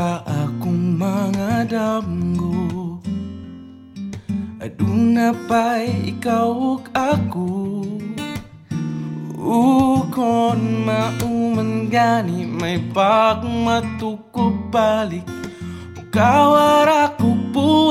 sa akong mga damgo Aduna pa'y ikaw ug ako. Ukon mauman gani may pagmatukog balik. Kawarak ko po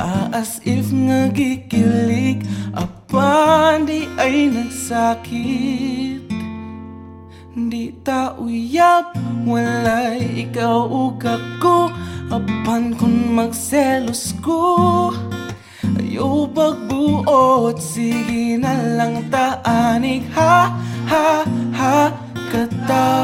As if nga gikilig Apan di ay nagsakit Di ta uyab Walay ikaw ug ako Apan kung magselos ko? Ayaw pagbuot Sige na lang taanig Ha, ha, ha Katawa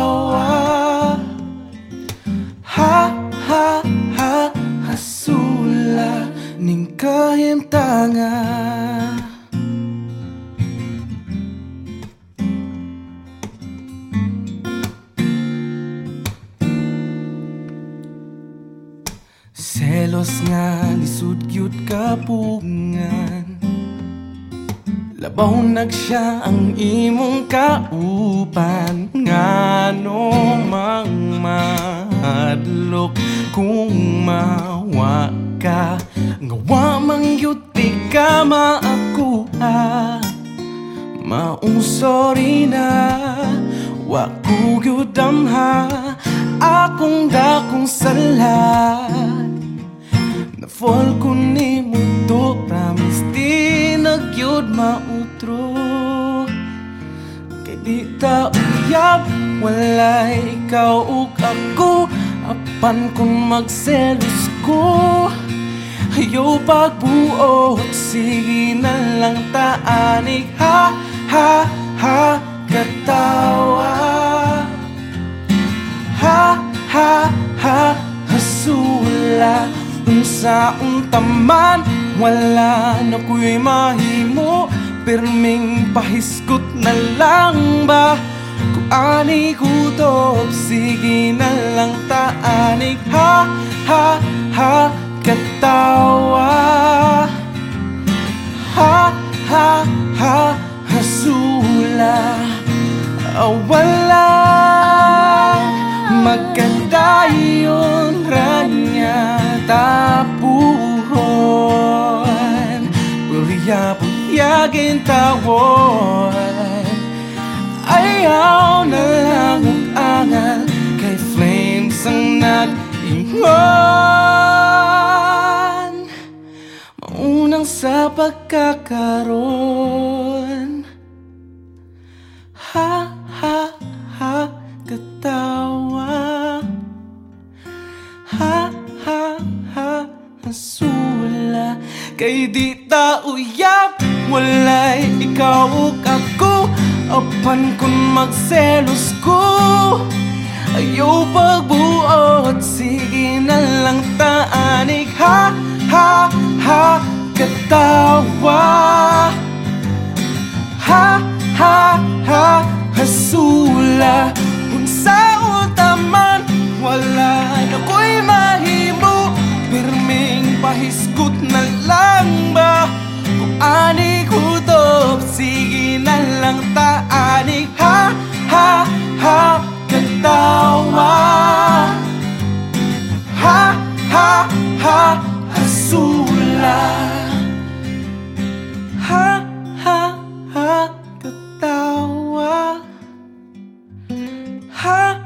Selos nga lisud gyud kapungan Labaw nag siya ang imong kaupan. Ngano mang mahadlok kung mawa ka? Ngawa mang yut di ka maakuha Maong sorry na Wa ko gyud damha. Akong dakong sala Na fall ko ni to Promise di nagyod mautro. Kay di ta uyab Walay ikaw ug ako. Apan kung magselos ko. Ayaw pagbuot Sige na lang taanig. Ha, ha, ha Katawa. Ha, ha, ha Hasula Unsa untaman Wala na ko'y mahimo. Pirming pahiskot na lang ba? Kung ani kutob Sige na lang taanig. Ha, ha, ha Katawa. Ha, ha, ha Hasula. Ah, Wala Pulya-pulyagin tawon. Ayaw na lang ang angal Kay flames ang nag-ingon Maunang sa pagkakaroon. Ha, ha, ha, katawa. Ha, ha, ha, Kay di ta uyab Walay ikaw ug ako. Apan kung magselos ko Ayaw pagbuot. Sige na lang taanig Ha, ha, ha, katawa Pahiskot na lang ba? Kung ani kutob Sige na lang taanig Ha, ha, ha, katawa Ha, ha, ha, hasula Ha, ha, ha, katawa ha, ha,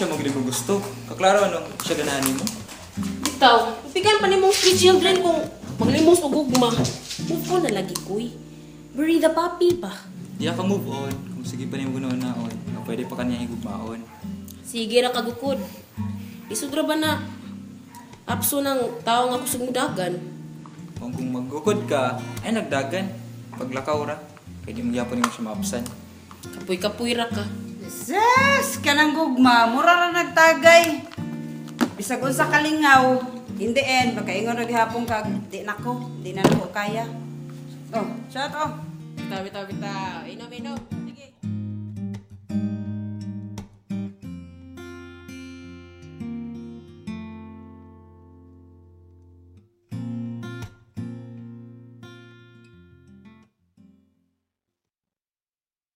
siya ko gusto. Kaklaro ano, siya ganahan mo. Bitaw, pigan pa ni mong three children kung maglimos o gugma. Move on na lagi, kuy. Bury the puppy pa. Di ka move on. Kung sige pa niyo ganoon naon, nga pwede pa kanya igugmaon. Sige ra kagukod. Isudra ba na apso ng tao nga kusog mo dagan? Kung kung maggukod ka, ay nagdagan. Paglakaw ra, kaya di magyapon mo siya maapsan. Kapoy-kapoy ra ka. Sus! Kanang gugma, mura ra nagtagay. Bisag unsa kalingaw, In the end, magkaingon ra gihapon kag di nako, di na nako kaya. Oh, shut up. Bitaw, bitaw, bitaw. Inom, inom.